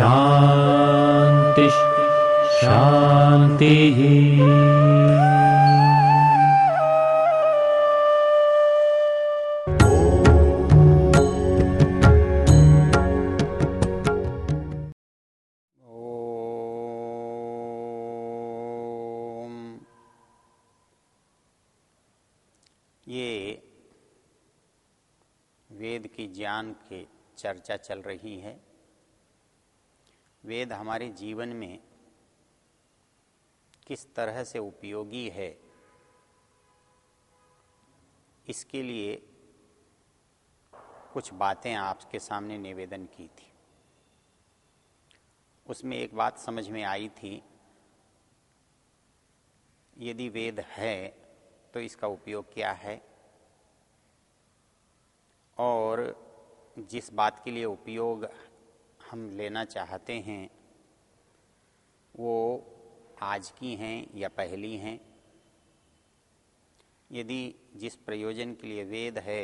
शांति ओम। ये वेद की ज्ञान के चर्चा चल रही है। वेद हमारे जीवन में किस तरह से उपयोगी है, इसके लिए कुछ बातें आपके सामने निवेदन की थी। उसमें एक बात समझ में आई थी, यदि वेद है तो इसका उपयोग क्या है? और जिस बात के लिए उपयोग हम लेना चाहते हैं, वो आज की हैं या पहली हैं। यदि जिस प्रयोजन के लिए वेद है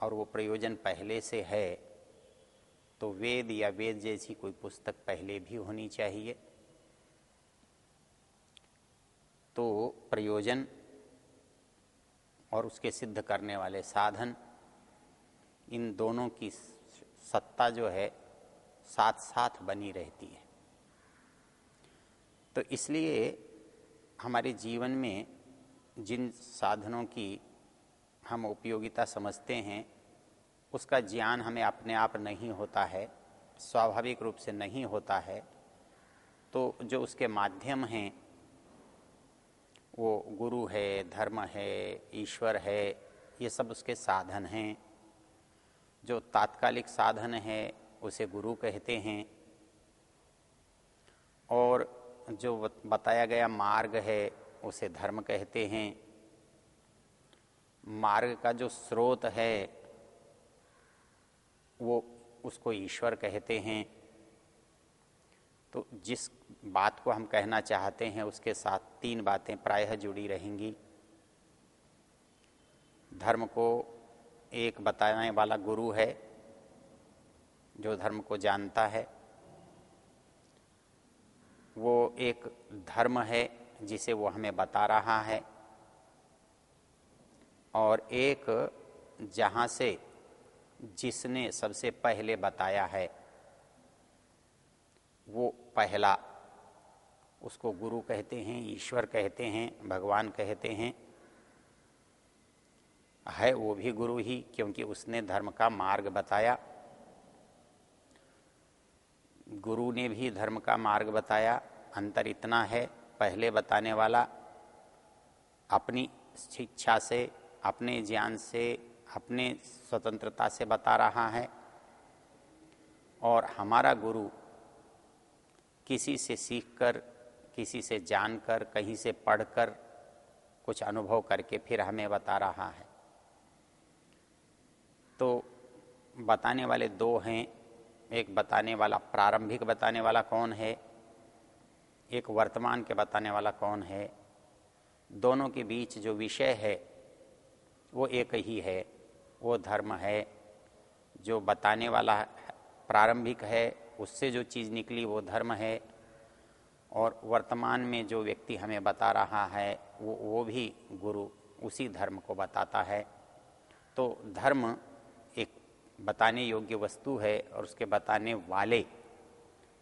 और वो प्रयोजन पहले से है तो वेद या वेद जैसी कोई पुस्तक पहले भी होनी चाहिए। तो प्रयोजन और उसके सिद्ध करने वाले साधन, इन दोनों की सत्ता जो है साथ साथ बनी रहती है। तो इसलिए हमारे जीवन में जिन साधनों की हम उपयोगिता समझते हैं, उसका ज्ञान हमें अपने आप नहीं होता है, स्वाभाविक रूप से नहीं होता है तो जो उसके माध्यम हैं, वो गुरु है, धर्म है, ईश्वर है, ये सब उसके साधन हैं। जो तात्कालिक साधन है उसे गुरु कहते हैं। और जो बताया गया मार्ग है, उसे धर्म कहते हैं। मार्ग का जो स्रोत है, वो उसको ईश्वर कहते हैं। तो जिस बात को हम कहना चाहते हैं, उसके साथ तीन बातें प्रायः जुड़ी रहेंगी। धर्म को एक बताने वाला गुरु है जो धर्म को जानता है, वो एक धर्म है जिसे वो हमें बता रहा है। और एक जहाँ से जिसने सबसे पहले बताया है, वो पहला, उसको गुरु कहते हैं, ईश्वर कहते हैं, भगवान कहते हैं। है वो भी गुरु ही, क्योंकि उसने धर्म का मार्ग बताया। गुरु ने भी धर्म का मार्ग बताया, अंतर इतना है, पहले बताने वाला अपनी शिक्षा से, अपने ज्ञान से, अपने स्वतंत्रता से बता रहा है। और हमारा गुरु किसी से सीखकर, किसी से जानकर, कहीं से पढ़कर कुछ अनुभव करके फिर हमें बता रहा है। तो बताने वाले दो हैं एक बताने वाला, प्रारंभिक बताने वाला कौन है? एक वर्तमान के बताने वाला कौन है? दोनों के बीच जो विषय है, वो एक ही है। वो धर्म है। जो बताने वाला प्रारंभिक है, उससे जो चीज़ निकली, वो धर्म है। और वर्तमान में जो व्यक्ति हमें बता रहा है, वो वो भी गुरु उसी धर्म को बताता है। तो धर्म बताने योग्य वस्तु है और उसके बताने वाले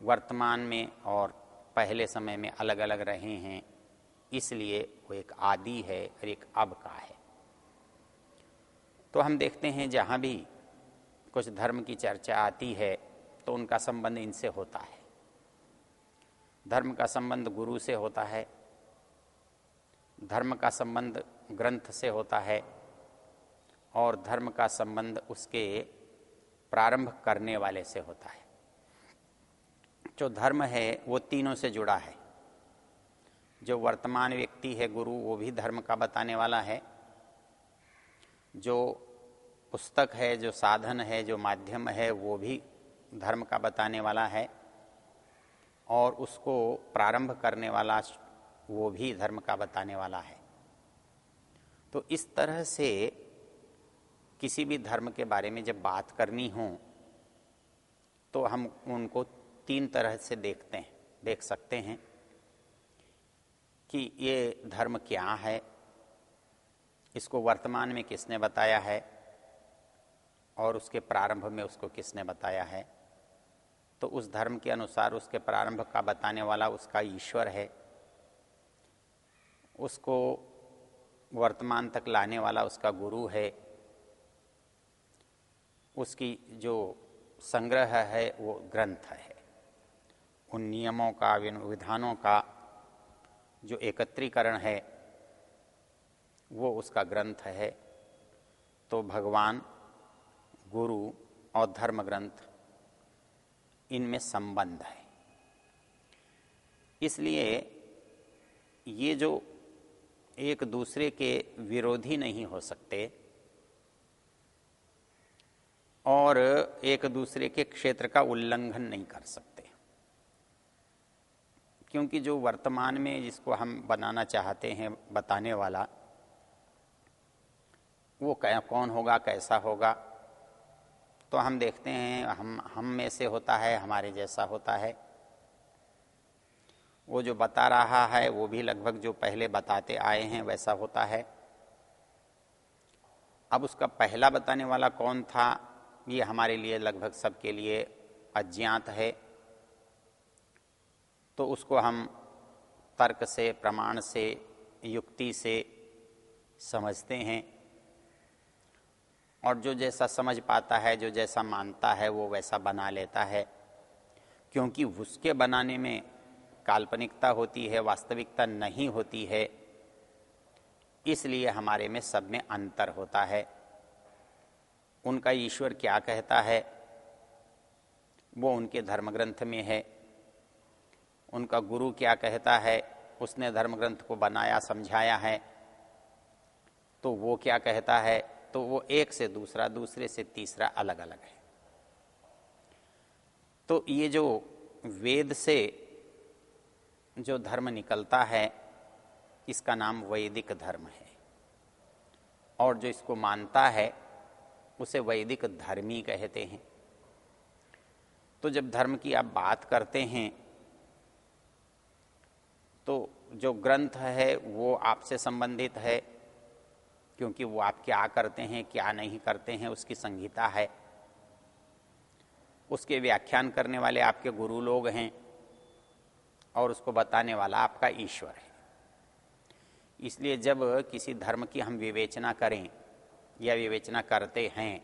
वर्तमान में और पहले समय में अलग अलग रहे हैं, इसलिए वो एक आदि है और एक अब का है। तो हम देखते हैं जहाँ भी कुछ धर्म की चर्चा आती है तो उनका संबंध इनसे होता है। धर्म का संबंध गुरु से होता है, धर्म का संबंध ग्रंथ से होता है, और धर्म का संबंध उसके प्रारंभ करने वाले से होता है। जो धर्म है, वो तीनों से जुड़ा है। जो वर्तमान व्यक्ति है, गुरु, वो भी धर्म का बताने वाला है। जो पुस्तक है, जो साधन है, जो माध्यम है, वो भी धर्म का बताने वाला है। और उसको प्रारंभ करने वाला, वो भी धर्म का बताने वाला है। तो इस तरह से किसी भी धर्म के बारे में जब बात करनी हो तो हम उनको तीन तरह से देखते हैं, देख सकते हैं कि ये धर्म क्या है, इसको वर्तमान में किसने बताया है, और उसके प्रारंभ में उसको किसने बताया है। तो उस धर्म के अनुसार उसके प्रारंभ का बताने वाला उसका ईश्वर है, उसको वर्तमान तक लाने वाला उसका गुरु है उसकी जो संग्रह है, वो ग्रंथ है। उन नियमों का विधानों का जो एकत्रीकरण है, वो उसका ग्रंथ है। तो भगवान, गुरु और धर्म ग्रंथ, इनमें संबंध है। इसलिए ये जो एक दूसरे के विरोधी नहीं हो सकते और एक दूसरे के क्षेत्र का उल्लंघन नहीं कर सकते। क्योंकि जो वर्तमान में जिसको हम बनाना चाहते हैं, बताने वाला, वो कौन होगा, कैसा होगा तो हम देखते हैं, हम हम में से होता है, हमारे जैसा होता है। वो जो बता रहा है, वो भी लगभग जो पहले बताते आए हैं, वैसा होता है। अब उसका पहला बताने वाला कौन था ये हमारे लिए लगभग सबके लिए अज्ञात है। तो उसको हम तर्क से, प्रमाण से, युक्ति से समझते हैं। और जो जैसा समझ पाता है, जो जैसा मानता है, वो वैसा बना लेता है। क्योंकि उसके बनाने में काल्पनिकता होती है, वास्तविकता नहीं होती है। इसलिए हमारे में सब में अंतर होता है। उनका ईश्वर क्या कहता है? वो उनके धर्मग्रंथ में है। उनका गुरु क्या कहता है? उसने धर्म ग्रंथ को बनाया, समझाया है। तो वो क्या कहता है? तो वो एक से दूसरा, दूसरे से तीसरा अलग अलग है। तो ये जो वेद से जो धर्म निकलता है, इसका नाम वैदिक धर्म है। और जो इसको मानता है उसे वैदिक धर्मी कहते हैं। तो जब धर्म की आप बात करते हैं तो जो ग्रंथ है वो आपसे संबंधित है, क्योंकि वो आप क्या करते हैं, क्या नहीं करते हैं, उसकी संहिता है। उसके व्याख्यान करने वाले आपके गुरु लोग हैं, और उसको बताने वाला आपका ईश्वर है। इसलिए जब किसी धर्म की हम विवेचना करें या विवेचना करते हैं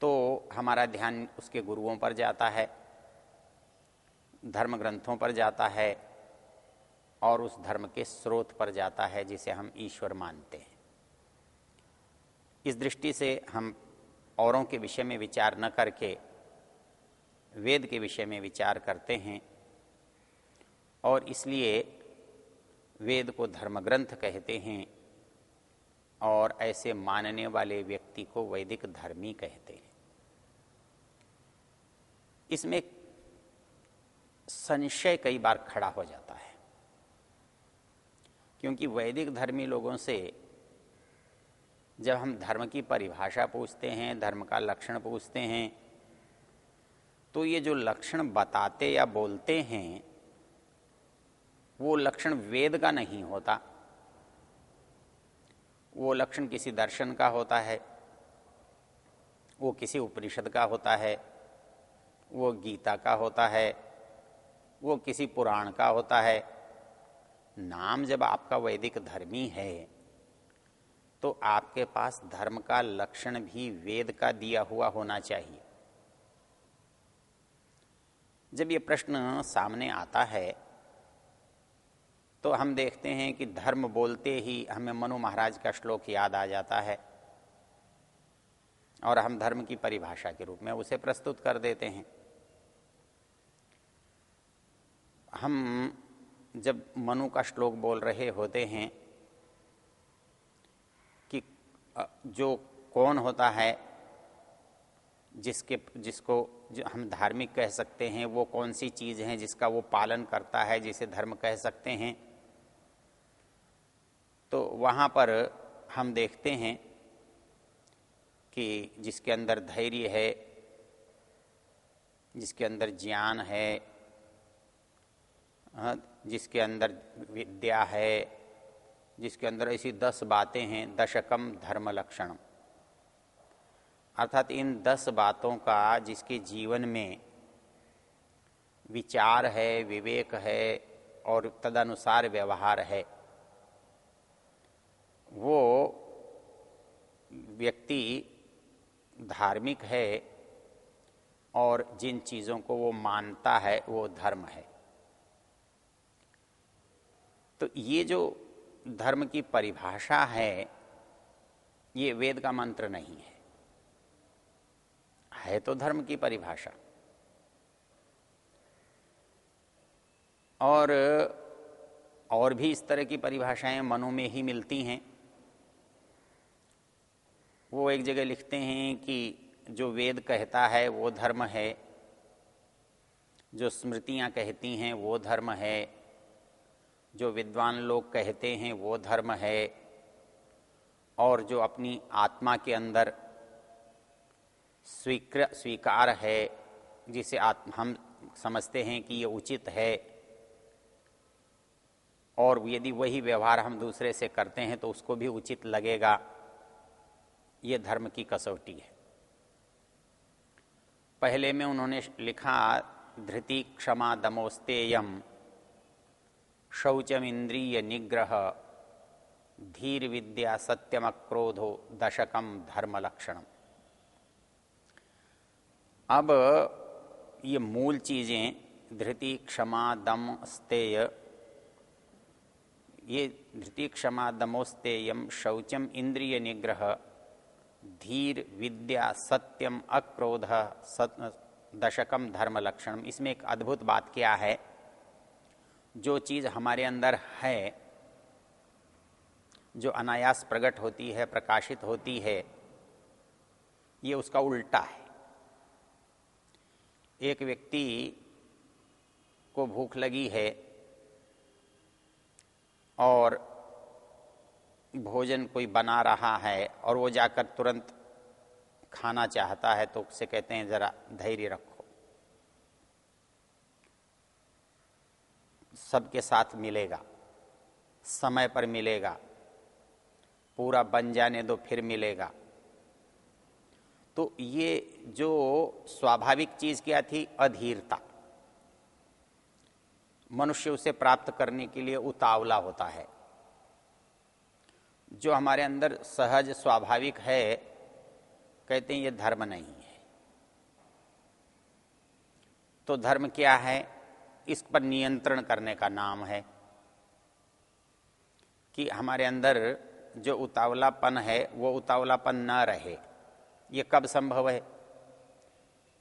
तो हमारा ध्यान उसके गुरुओं पर जाता है धर्म ग्रंथों पर जाता है, और उस धर्म के स्रोत पर जाता है जिसे हम ईश्वर मानते हैं। इस दृष्टि से हम औरों के विषय में विचार न करके, वेद के विषय में विचार करते हैं, और इसलिए वेद को धर्मग्रंथ कहते हैं और ऐसे मानने वाले व्यक्ति को वैदिक धर्मी कहते हैं। इसमें संशय कई बार खड़ा हो जाता है, क्योंकि वैदिक धर्मी लोगों से जब हम धर्म की परिभाषा पूछते हैं, धर्म का लक्षण पूछते हैं तो ये जो लक्षण बताते या बोलते हैं, वो लक्षण वेद का नहीं होता। वो लक्षण किसी दर्शन का होता है, वो किसी उपनिषद का होता है, वो गीता का होता है, वो किसी पुराण का होता है। नाम जब आपका वैदिक धर्मी है तो आपके पास धर्म का लक्षण भी वेद का दिया हुआ होना चाहिए। जब ये प्रश्न सामने आता है तो हम देखते हैं कि धर्म बोलते ही हमें मनु महाराज का श्लोक याद आ जाता है और हम धर्म की परिभाषा के रूप में उसे प्रस्तुत कर देते हैं। हम जब मनु का श्लोक बोल रहे होते हैं कि जो कौन होता है, जिसके, जिसको जो हम धार्मिक कह सकते हैं, वो कौन सी चीज़ है जिसका वो पालन करता है, जिसे धर्म कह सकते हैं तो वहाँ पर हम देखते हैं कि जिसके अंदर धैर्य है जिसके अंदर ज्ञान है हाँ, जिसके अंदर विद्या है जिसके अंदर ऐसी दस बातें हैं दशकम धर्म लक्षण अर्थात इन दस बातों का जिसके जीवन में विचार है विवेक है और तदनुसार व्यवहार है वो व्यक्ति धार्मिक है और जिन चीज़ों को वो मानता है, वो धर्म है। तो ये जो धर्म की परिभाषा है, ये वेद का मंत्र नहीं है। है तो धर्म की परिभाषा। और और भी इस तरह की परिभाषाएँ मनु में ही मिलती हैं। वो एक जगह लिखते हैं कि जो वेद कहता है वो धर्म है, जो स्मृतियाँ कहती हैं वो धर्म है, जो विद्वान लोग कहते हैं वो धर्म है, और जो अपनी आत्मा के अंदर स्वीकृ स्वीकार है, जिसे आत्म हम समझते हैं कि ये उचित है, और यदि वही व्यवहार हम दूसरे से करते हैं तो उसको भी उचित लगेगा। ये धर्म की कसौटी है। पहले में उन्होंने लिखा, धृति क्षमा दमोस्तेयम शौचम इंद्रिय निग्रह, धीर विद्या सत्यम क्रोधो दशकम धर्म लक्षणम। अब ये मूल चीज़ें, धृति क्षमा दम स्तेय ये धृति क्षमा दमोस्तेयम शौचम इंद्रिय निग्रह धीर विद्या सत्यम अक्रोध सत, दशकम धर्म लक्षणम इसमें एक अद्भुत बात क्या है? जो चीज़ हमारे अंदर है जो अनायास प्रकट होती है प्रकाशित होती है ये उसका उल्टा है। एक व्यक्ति को भूख लगी है और भोजन कोई बना रहा है और वो जाकर तुरंत खाना चाहता है तो उससे कहते हैं, जरा धैर्य रखो। सबके साथ मिलेगा। समय पर मिलेगा। पूरा बन जाने दो, फिर मिलेगा। तो ये जो स्वाभाविक चीज़ क्या थी? अधीरता। मनुष्य उसे प्राप्त करने के लिए उतावला होता है। जो हमारे अंदर सहज स्वाभाविक है, कहते हैं ये धर्म नहीं है। तो धर्म क्या है? इस पर नियंत्रण करने का नाम है कि हमारे अंदर जो उतावलापन है, वो उतावलापन न रहे। ये कब संभव है?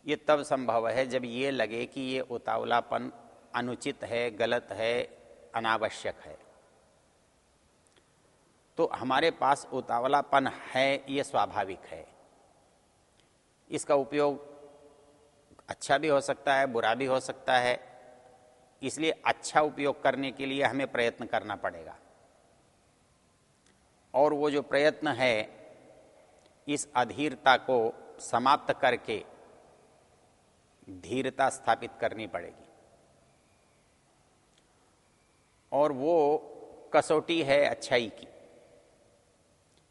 ये तब संभव है जब ये लगे कि ये उतावलापन अनुचित है, गलत है, अनावश्यक है। तो हमारे पास उतावलापन है, ये स्वाभाविक है। इसका उपयोग अच्छा भी हो सकता है, बुरा भी हो सकता है। इसलिए अच्छा उपयोग करने के लिए हमें प्रयत्न करना पड़ेगा। और वो जो प्रयत्न है, इस अधीरता को समाप्त करके धीरता स्थापित करनी पड़ेगी। और वो कसौटी है अच्छाई की।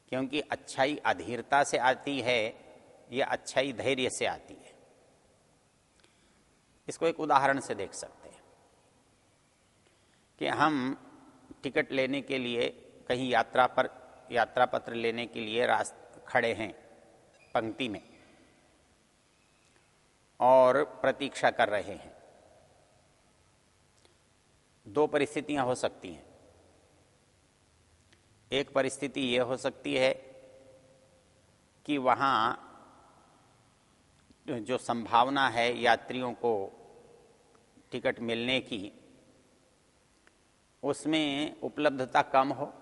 क्योंकि अच्छाई अधीरता से आती है, या अच्छाई धैर्य से आती है। इसको एक उदाहरण से देख सकते हैं कि हम टिकट लेने के लिए कहीं यात्रा पर, यात्रा पत्र लेने के लिए रास्ते खड़े हैं पंक्ति में और प्रतीक्षा कर रहे हैं। दो परिस्थितियाँ हो सकती हैं। एक परिस्थिति यह हो सकती है कि वहाँ जो संभावना है यात्रियों को टिकट मिलने की, उसमें उपलब्धता कम हो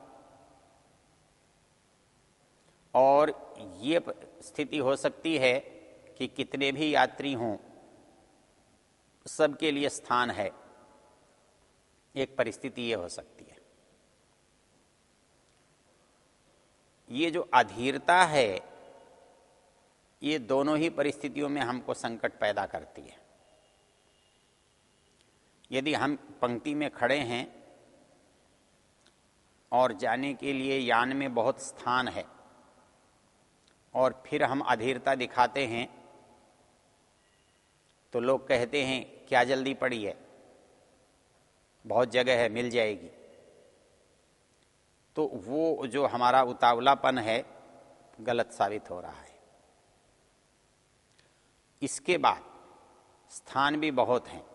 और ये स्थिति हो सकती है कि कितने भी यात्री हों, सबके लिए स्थान है। एक परिस्थिति ये हो सकती है। ये जो अधीरता है, ये दोनों ही परिस्थितियों में हमको संकट पैदा करती है। यदि हम पंक्ति में खड़े हैं और जाने के लिए यान में बहुत स्थान है और फिर हम अधीरता दिखाते हैं तो लोग कहते हैं, क्या जल्दी पड़ी है? बहुत जगह है, मिल जाएगी। तो वो जो हमारा उतावलापन है, गलत साबित हो रहा है। इसके बाद स्थान भी बहुत हैं,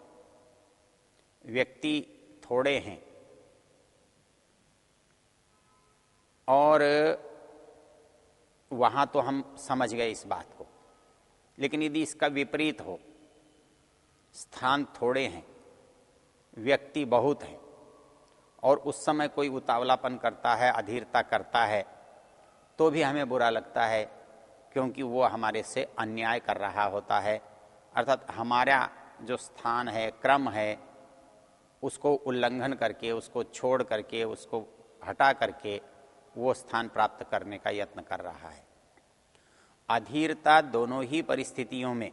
व्यक्ति थोड़े हैं। और वहाँ तो हम समझ गए इस बात को। लेकिन यदि इसका विपरीत हो, स्थान थोड़े हैं, व्यक्ति बहुत हैं और उस समय कोई उतावलापन करता है, अधीरता करता है तो भी हमें बुरा लगता है, क्योंकि वो हमारे से अन्याय कर रहा होता है। अर्थात हमारा जो स्थान है, क्रम है, उसको उल्लंघन करके, उसको छोड़ करके, उसको हटा करके वो स्थान प्राप्त करने का यत्न कर रहा है। अधीरता दोनों ही परिस्थितियों में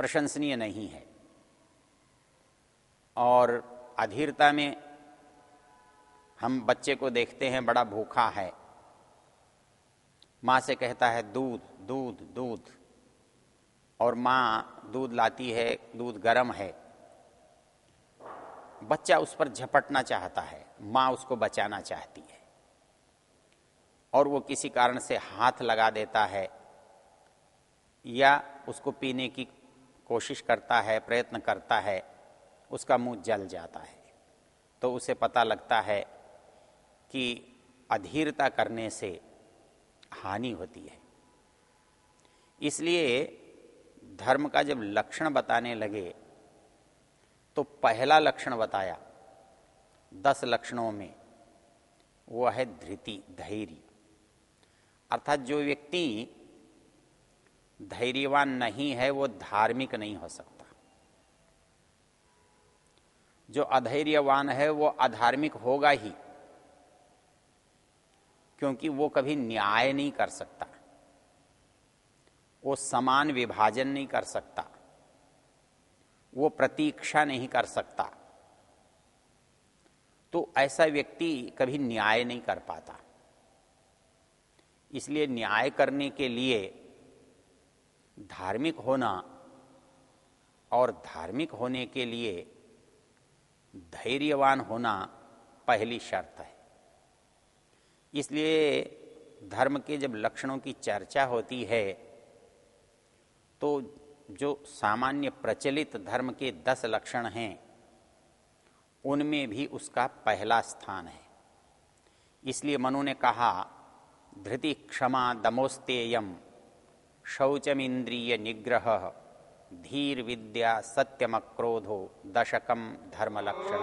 प्रशंसनीय नहीं है। और अधीरता में हम बच्चे को देखते हैं, बड़ा भूखा है। माँ से कहता है, दूध दूध दूध। और माँ दूध लाती है, दूध गर्म है। बच्चा उस पर झपटना चाहता है, माँ उसको बचाना चाहती है। और वो किसी कारण से हाथ लगा देता है या उसको पीने की कोशिश करता है, प्रयत्न करता है। उसका मुँह जल जाता है। तो उसे पता लगता है कि अधीरता करने से हानि होती है। इसलिए धर्म का जब लक्षण बताने लगे तो पहला लक्षण बताया दस लक्षणों में, वो है धृति, धैर्य। अर्थात जो व्यक्ति धैर्यवान नहीं है, वो धार्मिक नहीं हो सकता। जो अधैर्यवान है, वो अधार्मिक होगा ही, क्योंकि वो कभी न्याय नहीं कर सकता, वो समान विभाजन नहीं कर सकता, वो प्रतीक्षा नहीं कर सकता। तो ऐसा व्यक्ति कभी न्याय नहीं कर पाता। इसलिए न्याय करने के लिए धार्मिक होना और धार्मिक होने के लिए धैर्यवान होना पहली शर्त है। इसलिए धर्म के जब लक्षणों की चर्चा होती है तो जो सामान्य प्रचलित धर्म के दस लक्षण हैं, उनमें भी उसका पहला स्थान है। इसलिए मनु ने कहा, धृति क्षमा दमोस्तेयम शौचमिंद्रिय निग्रह। धीर विद्या सत्यम क्रोधो दशकम धर्म लक्षण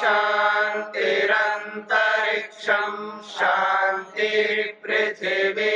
शांतिरंतरिक्षम शांति पृथ्वी